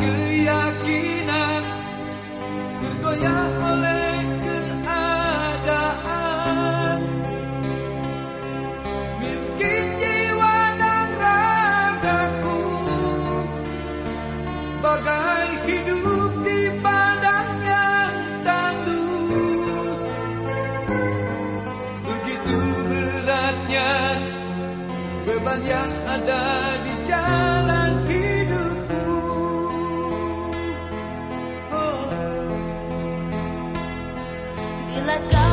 keyakinan bergoyah oleh keadaan. Miskin jiwa dan ragaku bagai hidup di padang yang tandus. Begitu beratnya beban yang ada di jalan feel like I'm